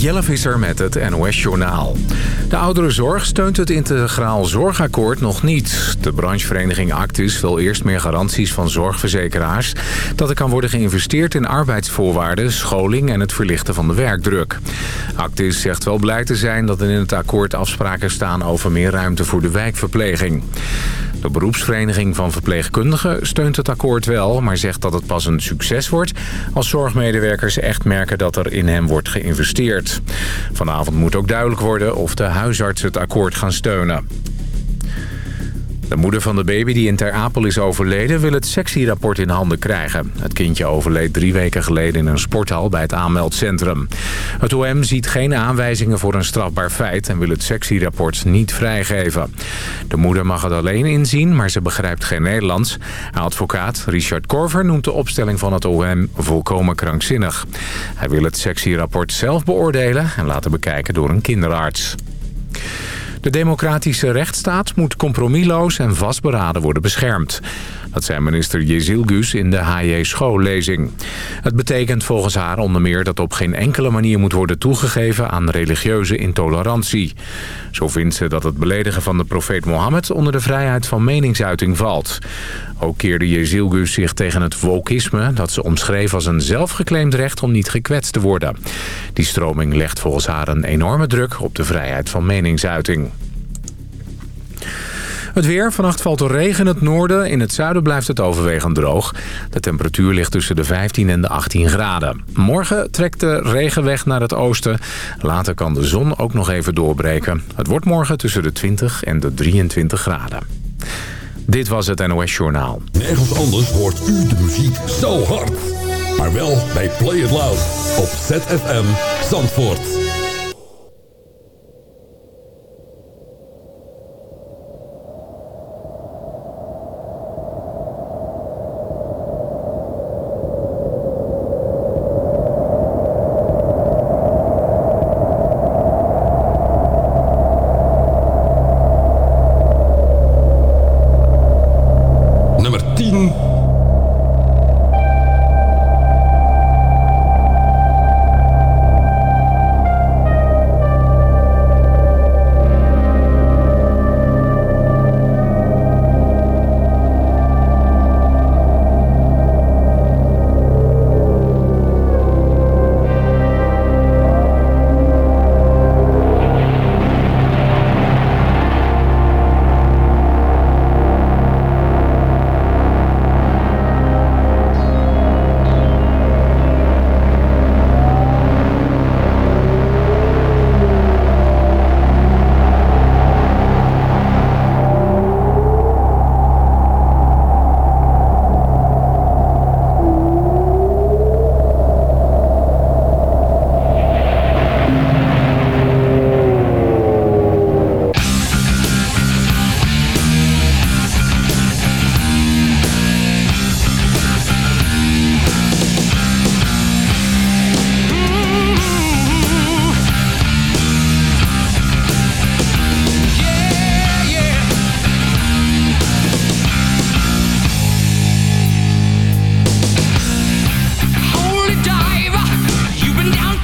Jelle Visser met het NOS-journaal. De ouderenzorg steunt het integraal zorgakkoord nog niet. De branchevereniging Actis wil eerst meer garanties van zorgverzekeraars... dat er kan worden geïnvesteerd in arbeidsvoorwaarden, scholing en het verlichten van de werkdruk. Actis zegt wel blij te zijn dat er in het akkoord afspraken staan over meer ruimte voor de wijkverpleging. De beroepsvereniging van verpleegkundigen steunt het akkoord wel... maar zegt dat het pas een succes wordt als zorgmedewerkers echt merken dat er in hem wordt geïnvesteerd. Vanavond moet ook duidelijk worden of de huisarts het akkoord gaan steunen. De moeder van de baby die in Ter Apel is overleden wil het sectierapport in handen krijgen. Het kindje overleed drie weken geleden in een sporthal bij het aanmeldcentrum. Het OM ziet geen aanwijzingen voor een strafbaar feit en wil het sectierapport niet vrijgeven. De moeder mag het alleen inzien, maar ze begrijpt geen Nederlands. Advocaat Richard Korver noemt de opstelling van het OM volkomen krankzinnig. Hij wil het sectierapport zelf beoordelen en laten bekijken door een kinderarts. De democratische rechtsstaat moet compromisloos en vastberaden worden beschermd. Dat zei minister Jezilgus in de HJ schoollezing. Het betekent volgens haar onder meer dat op geen enkele manier moet worden toegegeven aan religieuze intolerantie. Zo vindt ze dat het beledigen van de profeet Mohammed onder de vrijheid van meningsuiting valt. Ook keerde Jezilgus zich tegen het wokisme dat ze omschreef als een zelfgeclaimd recht om niet gekwetst te worden. Die stroming legt volgens haar een enorme druk op de vrijheid van meningsuiting. Het weer. Vannacht valt er regen in het noorden. In het zuiden blijft het overwegend droog. De temperatuur ligt tussen de 15 en de 18 graden. Morgen trekt de regen weg naar het oosten. Later kan de zon ook nog even doorbreken. Het wordt morgen tussen de 20 en de 23 graden. Dit was het NOS Journaal. Nergens anders hoort u de muziek zo hard. Maar wel bij Play It Loud op ZFM Zandvoort.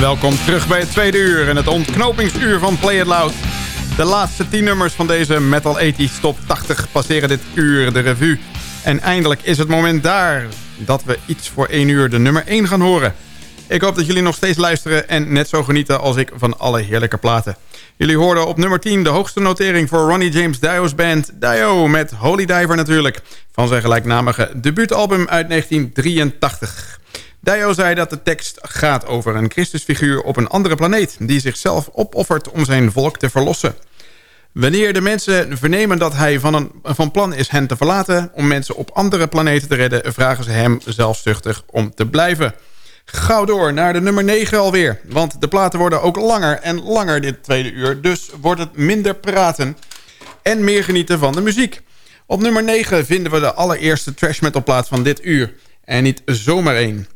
Welkom terug bij het tweede uur en het ontknopingsuur van Play It Loud. De laatste 10 nummers van deze Metal 80 Top 80 passeren dit uur de revue. En eindelijk is het moment daar dat we iets voor 1 uur de nummer 1 gaan horen. Ik hoop dat jullie nog steeds luisteren en net zo genieten als ik van alle heerlijke platen. Jullie hoorden op nummer 10 de hoogste notering voor Ronnie James Dio's band Dio... met Holy Diver natuurlijk, van zijn gelijknamige debuutalbum uit 1983. Dio zei dat de tekst gaat over een Christusfiguur op een andere planeet... die zichzelf opoffert om zijn volk te verlossen. Wanneer de mensen vernemen dat hij van, een, van plan is hen te verlaten... om mensen op andere planeten te redden... vragen ze hem zelfzuchtig om te blijven. Gauw door naar de nummer 9 alweer. Want de platen worden ook langer en langer dit tweede uur. Dus wordt het minder praten en meer genieten van de muziek. Op nummer 9 vinden we de allereerste trash metal plaat van dit uur. En niet zomaar één.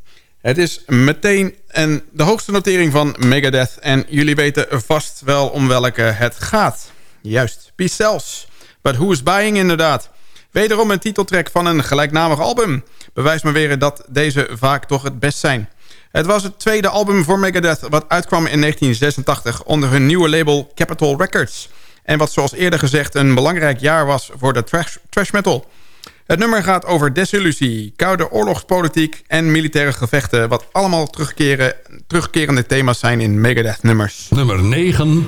Het is meteen een, de hoogste notering van Megadeth. En jullie weten vast wel om welke het gaat. Juist, Peace Cells. But Who's Buying inderdaad. Wederom een titeltrack van een gelijknamig album. Bewijst me weer dat deze vaak toch het best zijn. Het was het tweede album voor Megadeth wat uitkwam in 1986 onder hun nieuwe label Capitol Records. En wat zoals eerder gezegd een belangrijk jaar was voor de trash, trash metal. Het nummer gaat over desillusie, koude oorlogspolitiek en militaire gevechten... wat allemaal terugkerende thema's zijn in Megadeth-nummers. Nummer 9...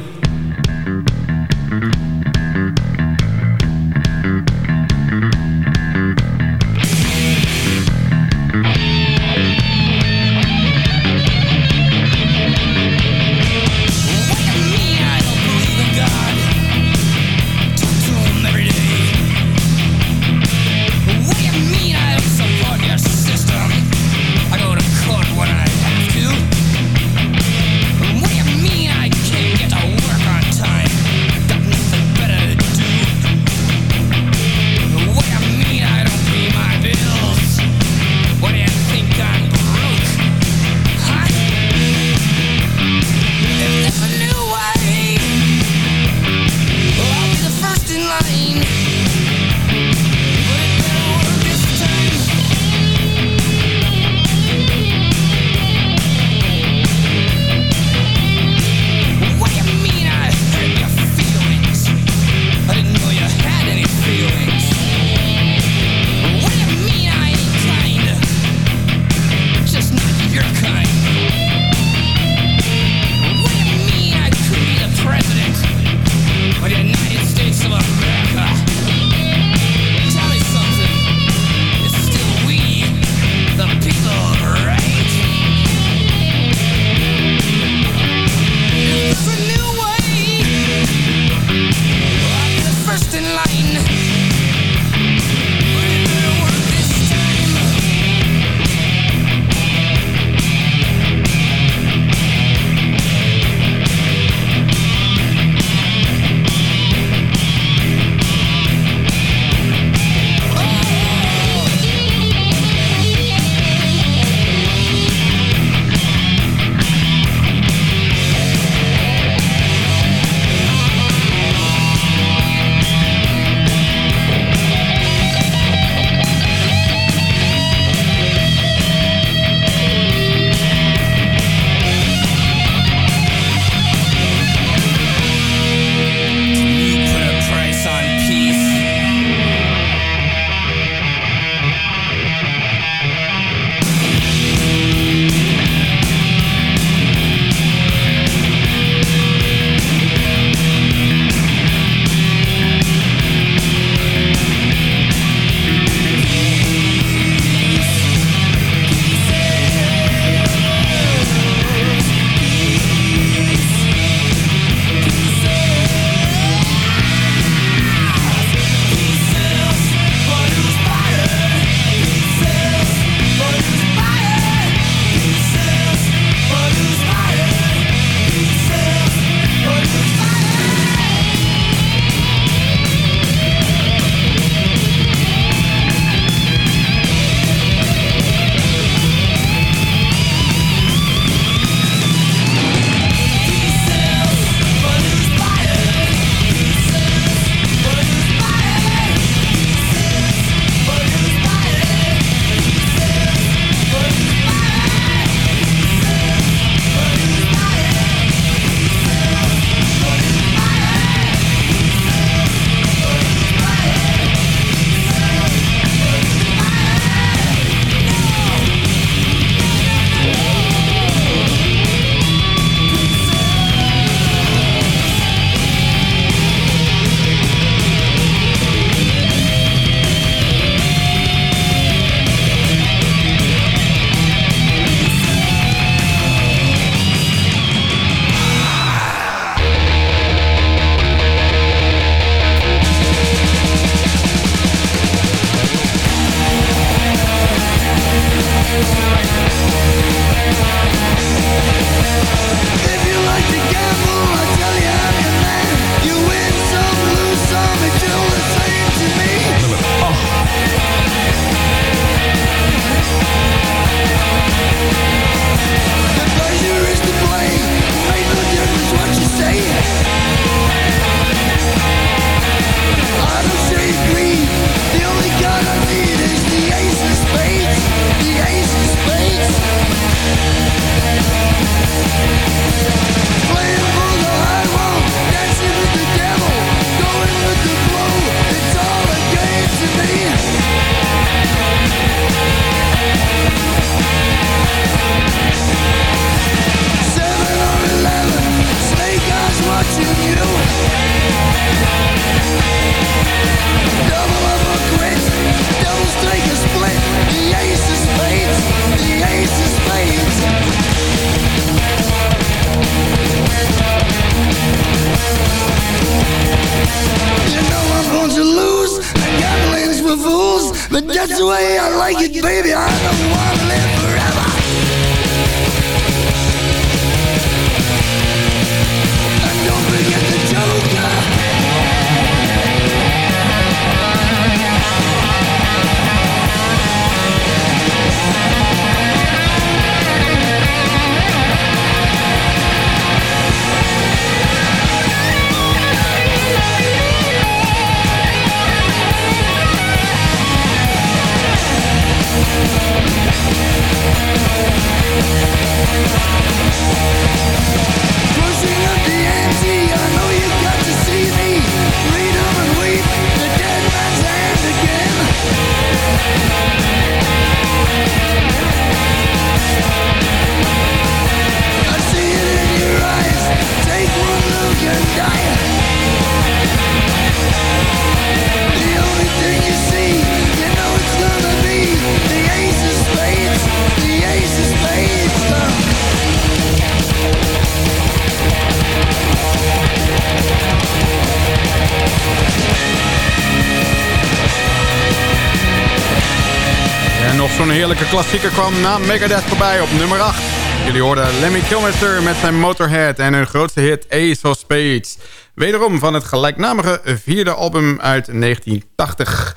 heerlijke klassieker kwam na Megadeth voorbij op nummer 8. Jullie hoorden Lemmy Kilmister met zijn Motorhead en hun grootste hit Ace of Spades. Wederom van het gelijknamige vierde album uit 1980.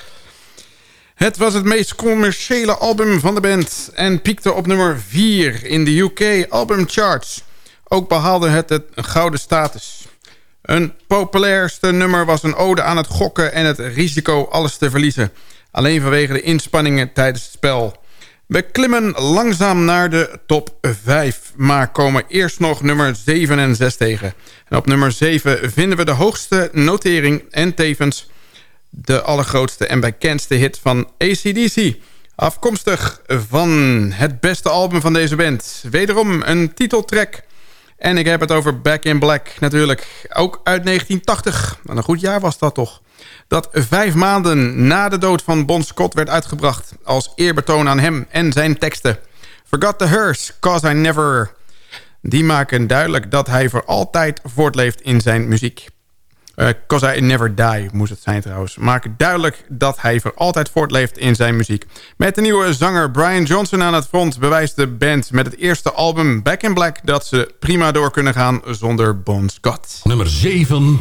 Het was het meest commerciële album van de band en piekte op nummer 4 in de UK Album Charts. Ook behaalde het het gouden status. Een populairste nummer was een ode aan het gokken en het risico alles te verliezen. Alleen vanwege de inspanningen tijdens het spel. We klimmen langzaam naar de top 5, maar komen eerst nog nummer 7 en 6 tegen. En op nummer 7 vinden we de hoogste notering en tevens de allergrootste en bekendste hit van ACDC. Afkomstig van het beste album van deze band. Wederom een titeltrack. En ik heb het over Back in Black natuurlijk. Ook uit 1980. Wat een goed jaar was dat toch. Dat vijf maanden na de dood van Bon Scott werd uitgebracht... als eerbetoon aan hem en zijn teksten. Forgot the Hearse, Cause I Never... Die maken duidelijk dat hij voor altijd voortleeft in zijn muziek. Eh, Cause I Never Die moest het zijn trouwens. Maken duidelijk dat hij voor altijd voortleeft in zijn muziek. Met de nieuwe zanger Brian Johnson aan het front... bewijst de band met het eerste album Back in Black... dat ze prima door kunnen gaan zonder Bon Scott. Nummer 7.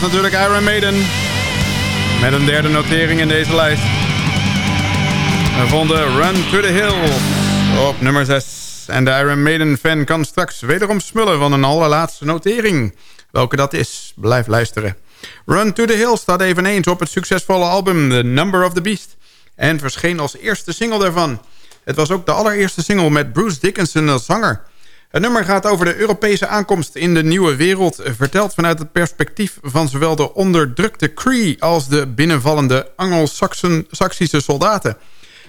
Was natuurlijk Iron Maiden. Met een derde notering in deze lijst. We vonden Run to the Hills op nummer 6. En de Iron Maiden fan kan straks wederom smullen van een allerlaatste notering. Welke dat is, blijf luisteren. Run to the Hills staat eveneens op het succesvolle album The Number of the Beast. En verscheen als eerste single daarvan. Het was ook de allereerste single met Bruce Dickinson als zanger. Het nummer gaat over de Europese aankomst in de nieuwe wereld... verteld vanuit het perspectief van zowel de onderdrukte Cree... als de binnenvallende Anglo-Saxische soldaten.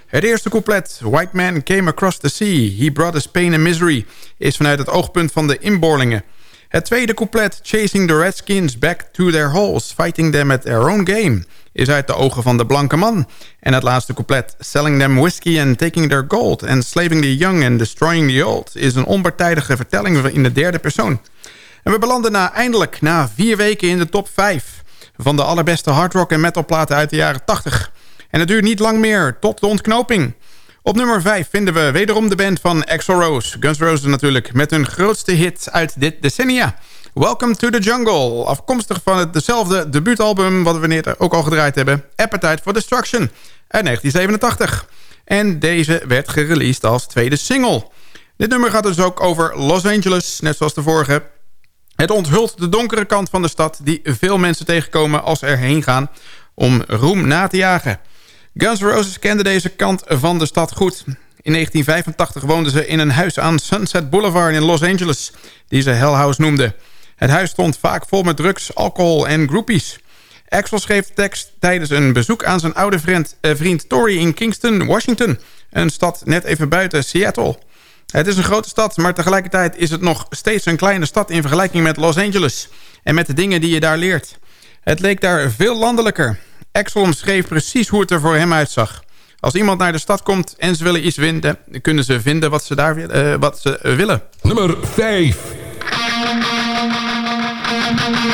Het eerste couplet, White man came across the sea, he brought us pain and misery... is vanuit het oogpunt van de inboorlingen. Het tweede couplet, Chasing the Redskins back to their holes... fighting them at their own game... is uit de ogen van de blanke man. En het laatste couplet, Selling them whiskey and taking their gold... enslaving the young and destroying the old... is een onpartijdige vertelling in de derde persoon. En we belanden na, eindelijk na vier weken in de top 5... van de allerbeste hardrock en metalplaten uit de jaren 80. En het duurt niet lang meer tot de ontknoping... Op nummer 5 vinden we wederom de band van Axl Rose. Guns Roses natuurlijk, met hun grootste hit uit dit decennia. Welcome to the Jungle. Afkomstig van het dezelfde debuutalbum... wat we net ook al gedraaid hebben. Appetite for Destruction uit 1987. En deze werd gereleased als tweede single. Dit nummer gaat dus ook over Los Angeles, net zoals de vorige. Het onthult de donkere kant van de stad... die veel mensen tegenkomen als erheen gaan... om roem na te jagen. Guns N' Roses kende deze kant van de stad goed. In 1985 woonden ze in een huis aan Sunset Boulevard in Los Angeles... die ze Hell House noemden. Het huis stond vaak vol met drugs, alcohol en groupies. Axel schreef de tekst tijdens een bezoek aan zijn oude vriend, eh, vriend Tory in Kingston, Washington... een stad net even buiten Seattle. Het is een grote stad, maar tegelijkertijd is het nog steeds een kleine stad... in vergelijking met Los Angeles en met de dingen die je daar leert. Het leek daar veel landelijker. Axel omschreef precies hoe het er voor hem uitzag. Als iemand naar de stad komt en ze willen iets vinden... kunnen ze vinden wat ze, daar, uh, wat ze willen. Nummer 5. Welcome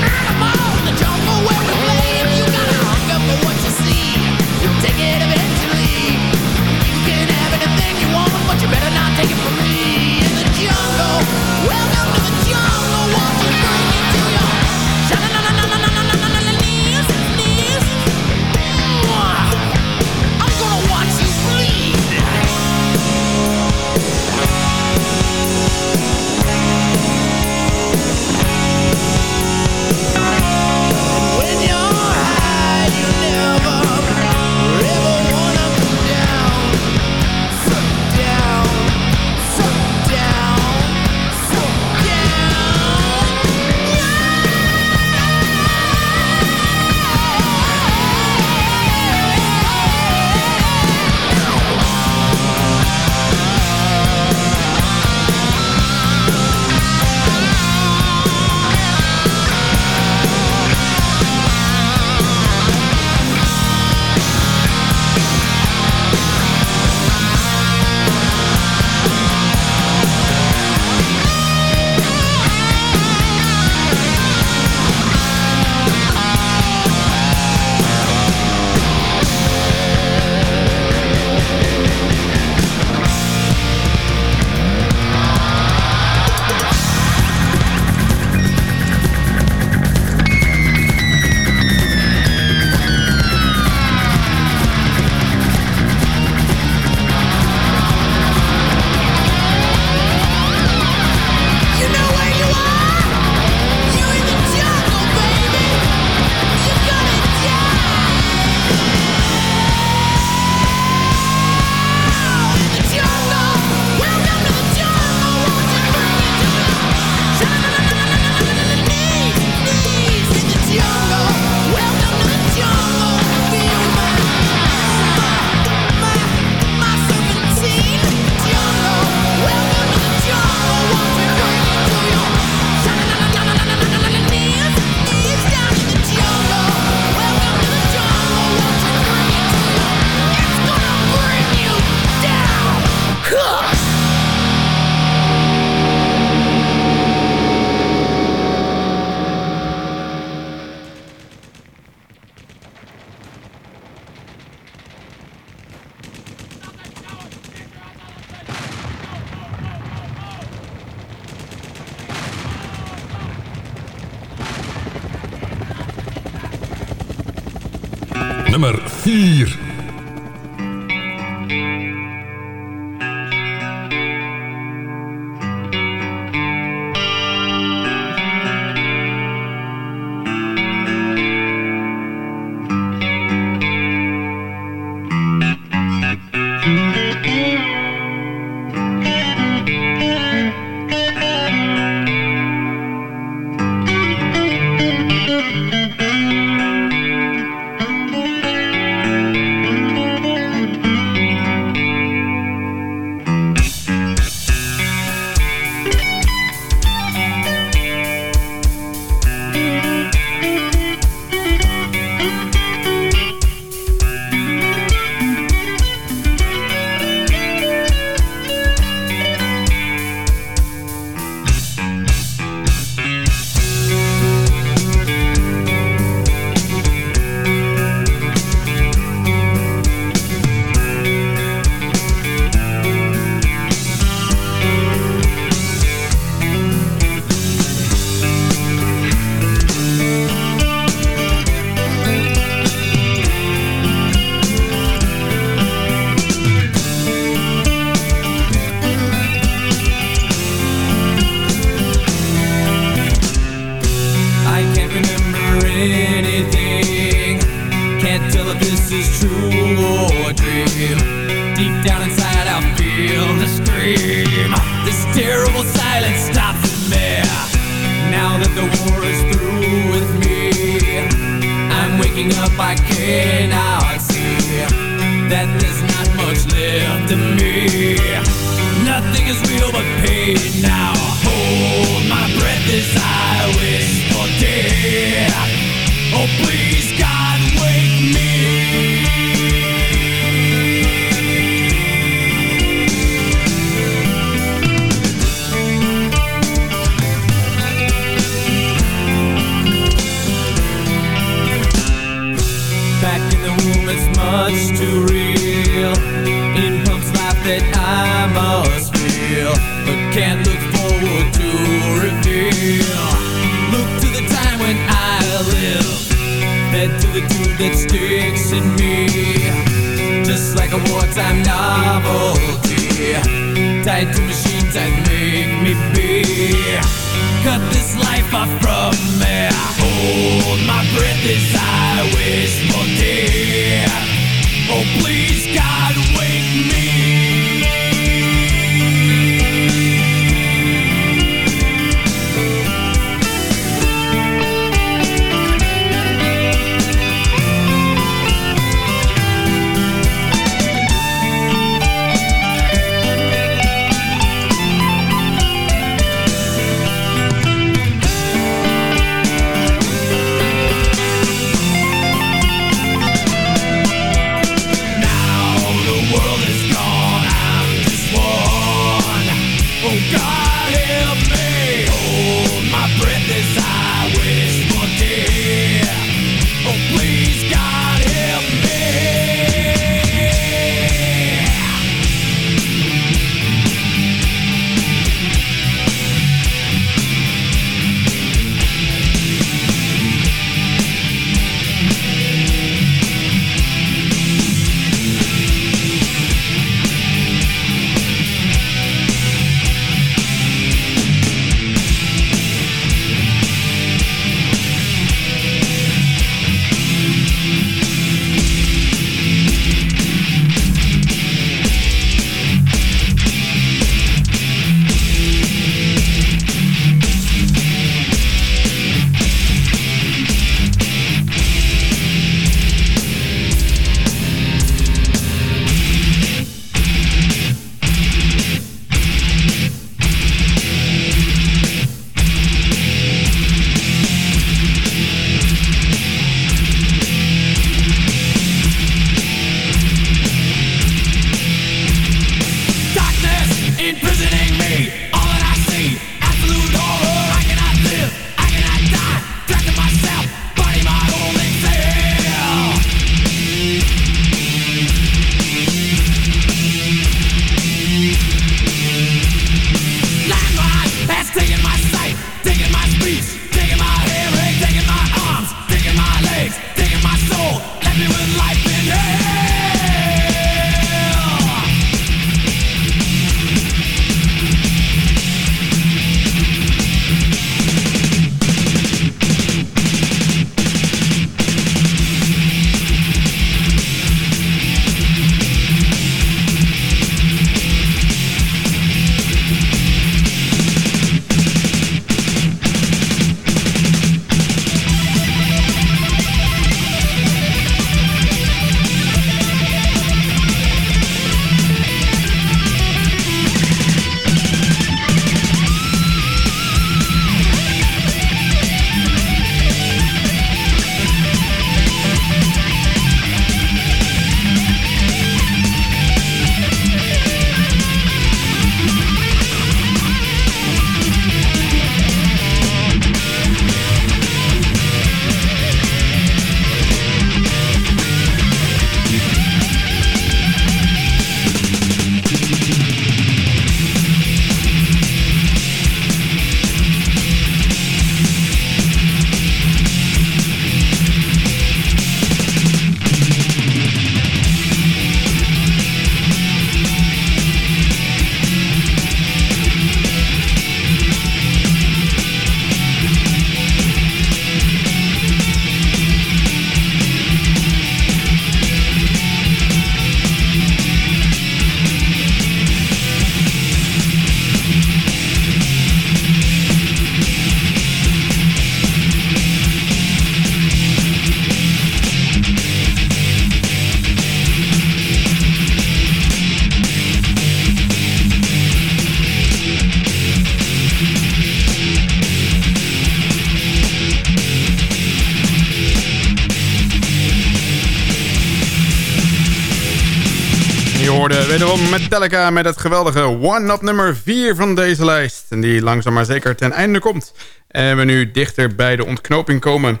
Metallica met het geweldige One op nummer 4 van deze lijst. En die langzaam maar zeker ten einde komt. En we nu dichter bij de ontknoping komen.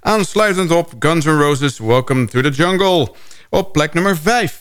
Aansluitend op Guns N' Roses Welcome to the Jungle. Op plek nummer 5.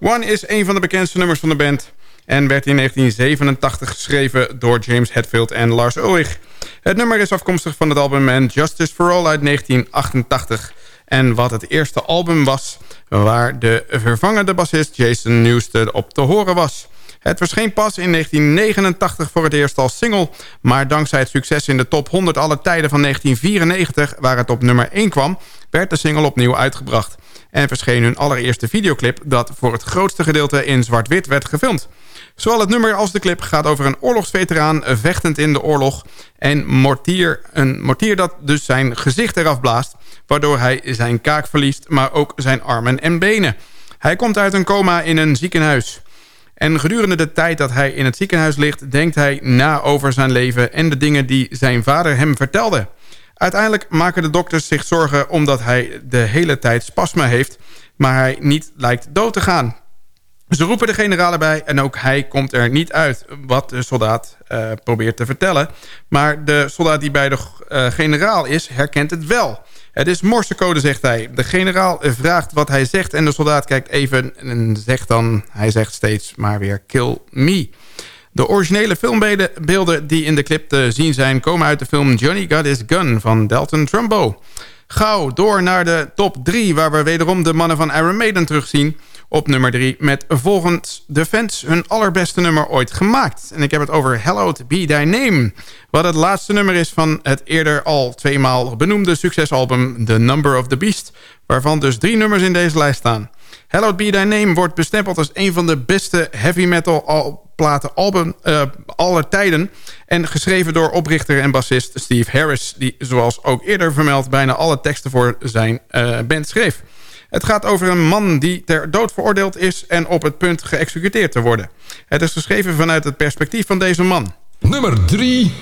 One is een van de bekendste nummers van de band. En werd in 1987 geschreven door James Hetfield en Lars Ulrich. Het nummer is afkomstig van het album And Justice for All uit 1988. En wat het eerste album was waar de vervangende bassist Jason Newsted op te horen was. Het verscheen pas in 1989 voor het eerst als single... maar dankzij het succes in de top 100 alle tijden van 1994... waar het op nummer 1 kwam, werd de single opnieuw uitgebracht. En verscheen hun allereerste videoclip... dat voor het grootste gedeelte in zwart-wit werd gefilmd. Zowel het nummer als de clip gaat over een oorlogsveteraan... vechtend in de oorlog en mortier, een mortier dat dus zijn gezicht eraf blaast... waardoor hij zijn kaak verliest, maar ook zijn armen en benen. Hij komt uit een coma in een ziekenhuis... En gedurende de tijd dat hij in het ziekenhuis ligt... denkt hij na over zijn leven en de dingen die zijn vader hem vertelde. Uiteindelijk maken de dokters zich zorgen omdat hij de hele tijd spasma heeft... maar hij niet lijkt dood te gaan. Ze roepen de generaal erbij en ook hij komt er niet uit... wat de soldaat uh, probeert te vertellen. Maar de soldaat die bij de uh, generaal is, herkent het wel... Het is morsecode, zegt hij. De generaal vraagt wat hij zegt en de soldaat kijkt even en zegt dan... hij zegt steeds maar weer kill me. De originele filmbeelden die in de clip te zien zijn... komen uit de film Johnny Got His Gun van Dalton Trumbo. Gauw door naar de top 3... waar we wederom de mannen van Iron Maiden terugzien... Op nummer 3 met volgens de fans hun allerbeste nummer ooit gemaakt. En ik heb het over Hallowed Be Thy Name. Wat het laatste nummer is van het eerder al tweemaal benoemde succesalbum The Number of the Beast. Waarvan dus drie nummers in deze lijst staan. Hallowed Be Thy Name wordt bestempeld als een van de beste heavy metal al platen album uh, aller tijden. En geschreven door oprichter en bassist Steve Harris. Die zoals ook eerder vermeld bijna alle teksten voor zijn uh, band schreef. Het gaat over een man die ter dood veroordeeld is... en op het punt geëxecuteerd te worden. Het is geschreven vanuit het perspectief van deze man. Nummer 3.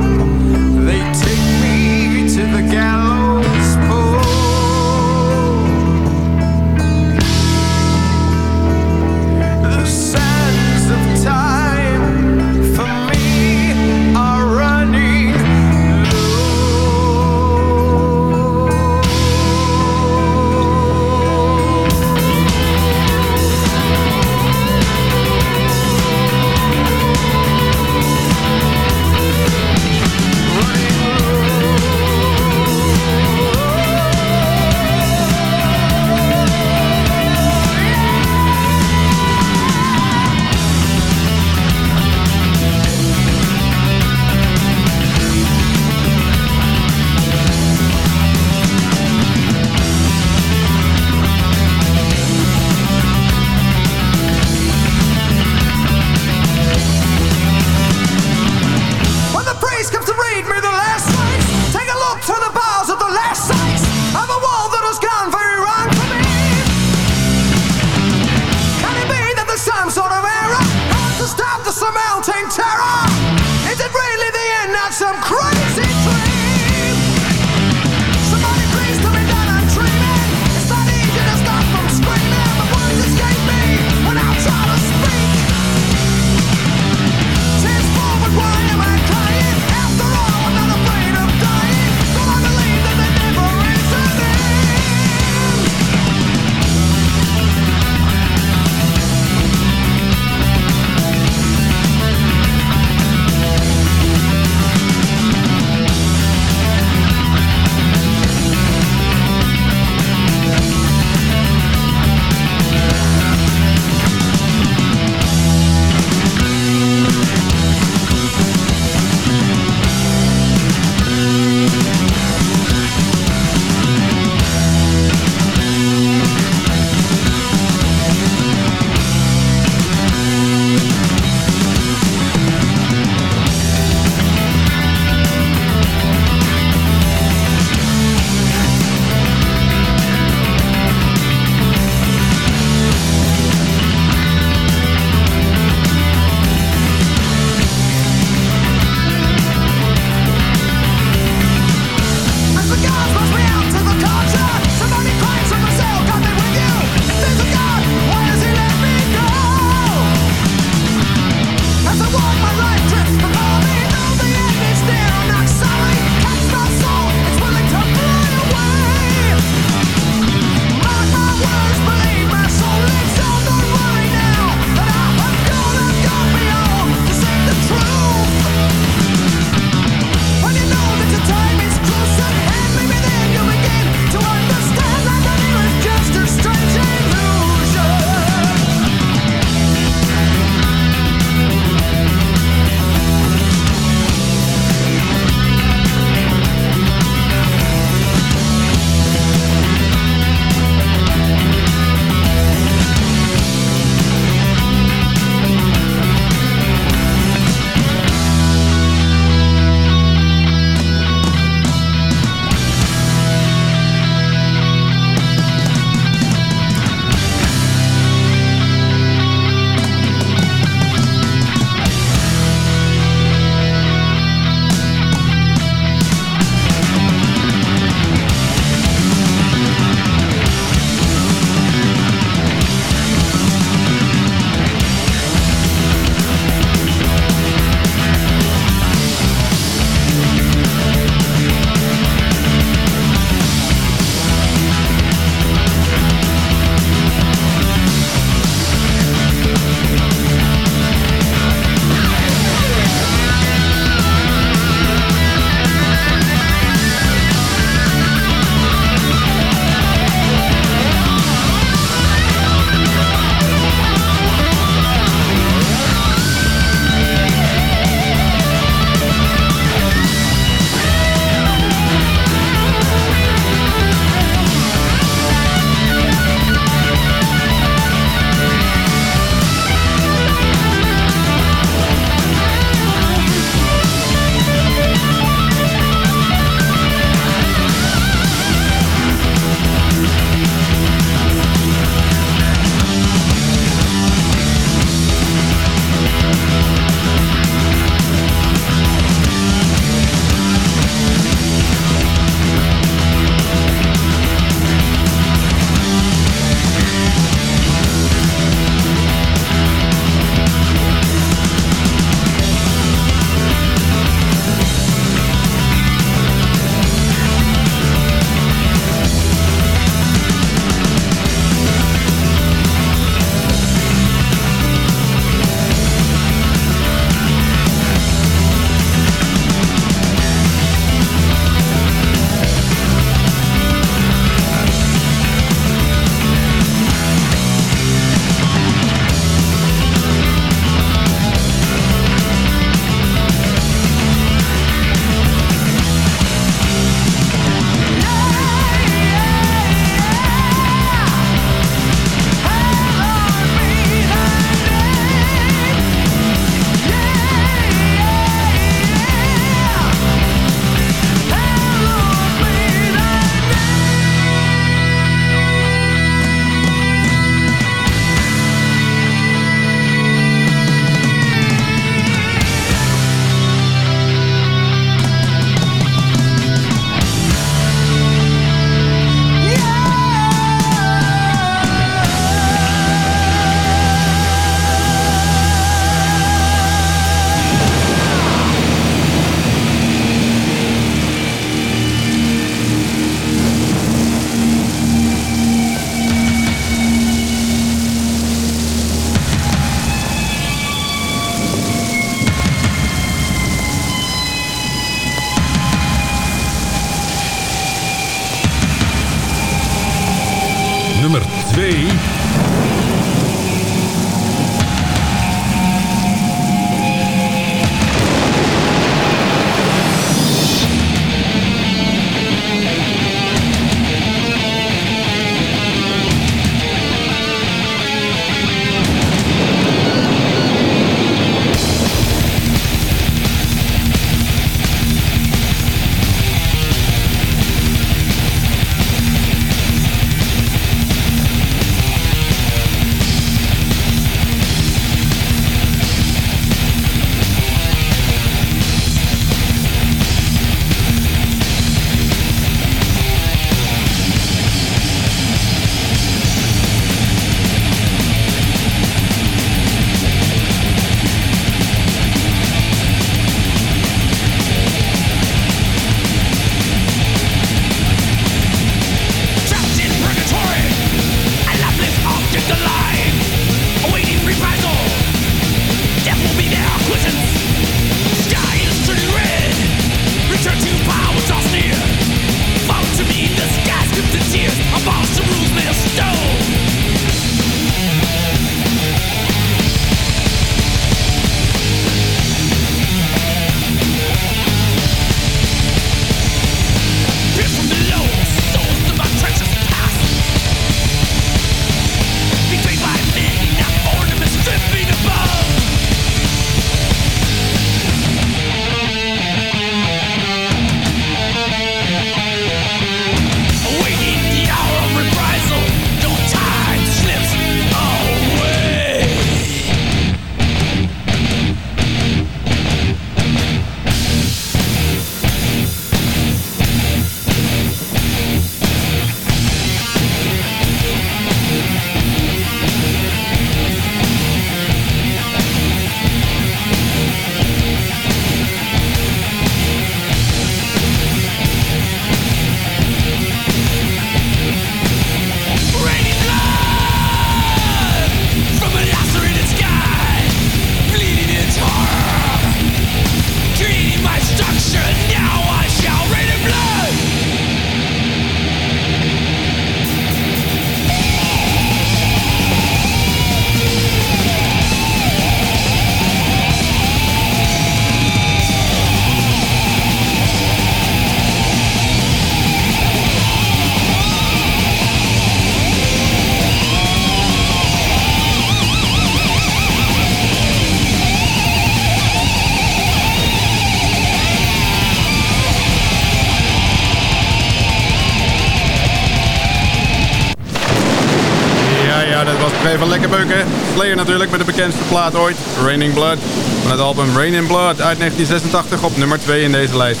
Beuken. Slayer natuurlijk met de bekendste plaat ooit. Raining Blood. Van het album Rain in Blood uit 1986 op nummer 2 in deze lijst.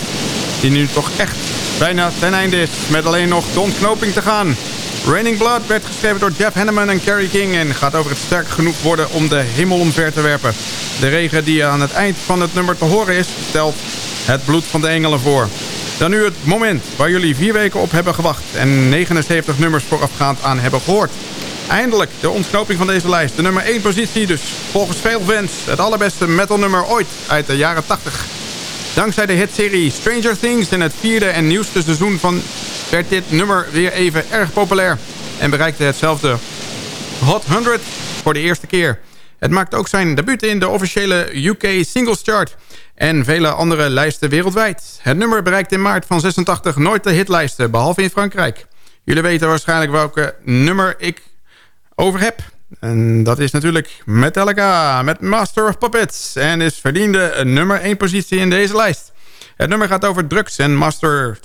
Die nu toch echt bijna ten einde is. Met alleen nog de ontknoping te gaan. Raining Blood werd geschreven door Jeff Hanneman en Carrie King... en gaat over het sterk genoeg worden om de hemel omver te werpen. De regen die aan het eind van het nummer te horen is... stelt het bloed van de engelen voor. Dan nu het moment waar jullie vier weken op hebben gewacht... en 79 nummers voorafgaand aan hebben gehoord. Eindelijk de ontknoping van deze lijst. De nummer 1 positie dus volgens veel fans... het allerbeste metalnummer ooit uit de jaren 80. Dankzij de hitserie Stranger Things in het vierde en nieuwste seizoen van... werd dit nummer weer even erg populair... en bereikte hetzelfde Hot 100 voor de eerste keer. Het maakt ook zijn debuut in de officiële UK Singles Chart... en vele andere lijsten wereldwijd. Het nummer bereikt in maart van 86 nooit de hitlijsten, behalve in Frankrijk. Jullie weten waarschijnlijk welke nummer ik over heb. En dat is natuurlijk Metallica met Master of Puppets. En is verdiende nummer 1 positie in deze lijst. Het nummer gaat over drugs en Master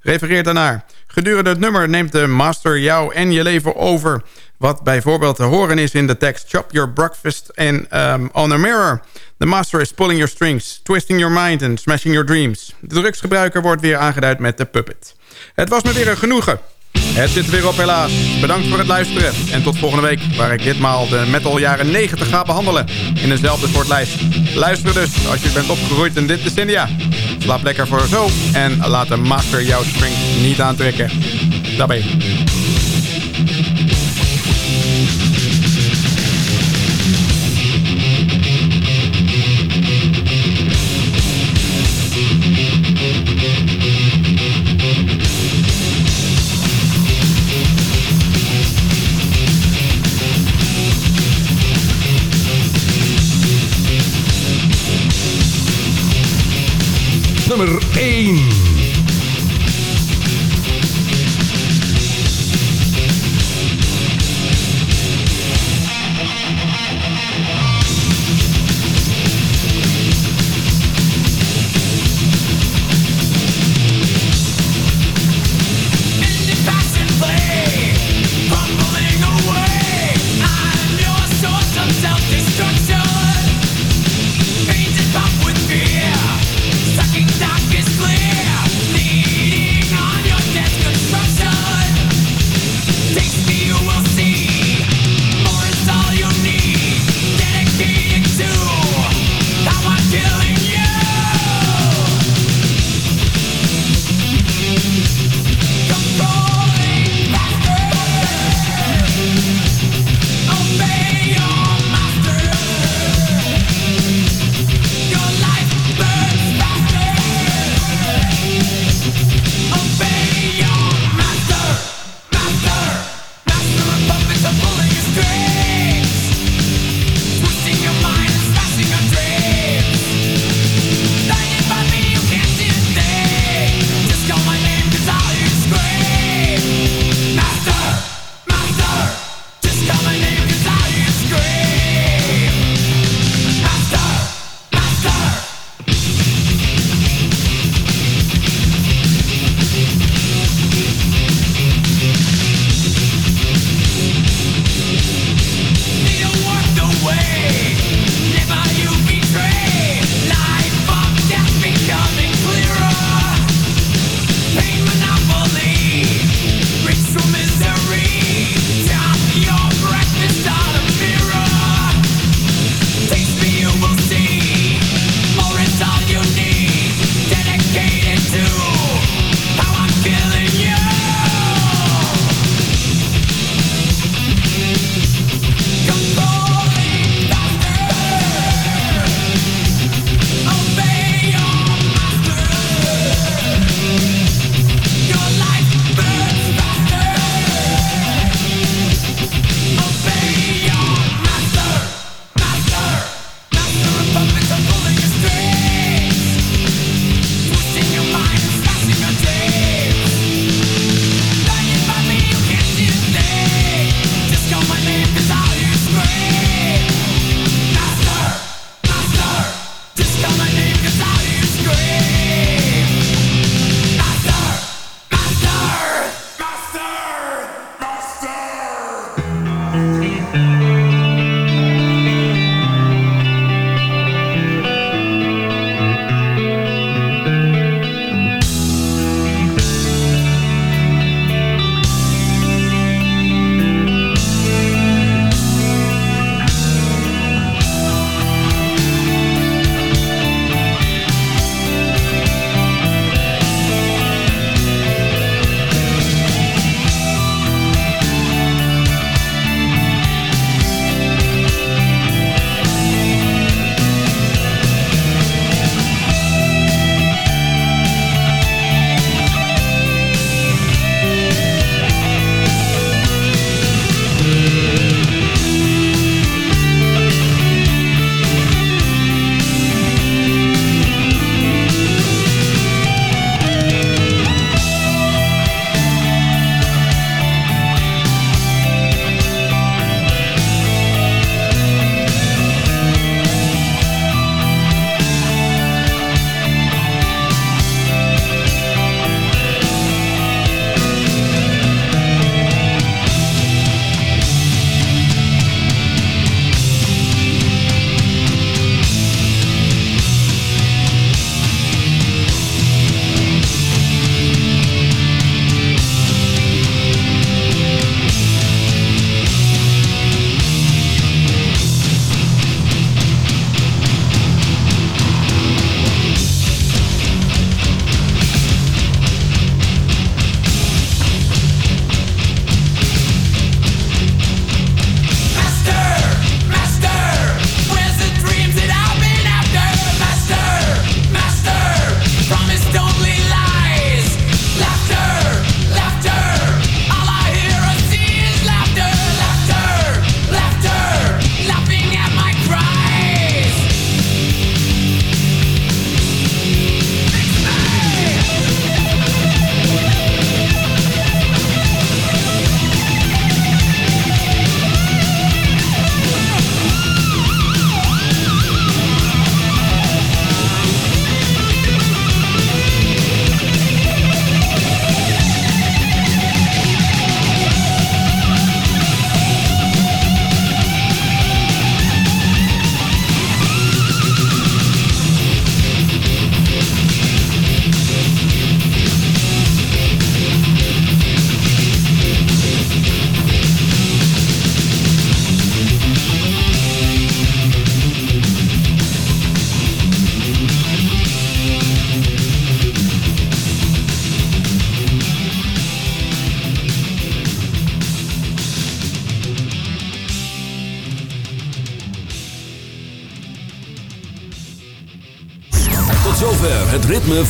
refereert daarnaar. Gedurende het nummer neemt de Master jou en je leven over... wat bijvoorbeeld te horen is in de tekst... Chop your breakfast and um, on a mirror. The Master is pulling your strings, twisting your mind and smashing your dreams. De drugsgebruiker wordt weer aangeduid met de puppet. Het was me weer een genoegen. Het zit er weer op helaas. Bedankt voor het luisteren. En tot volgende week, waar ik ditmaal de metal jaren 90 ga behandelen. In dezelfde soort lijst. Luister dus, als je bent opgegroeid in dit decennia. Slaap lekker voor zo. En laat de master jouw string niet aantrekken. Daarbij. Nummer 1.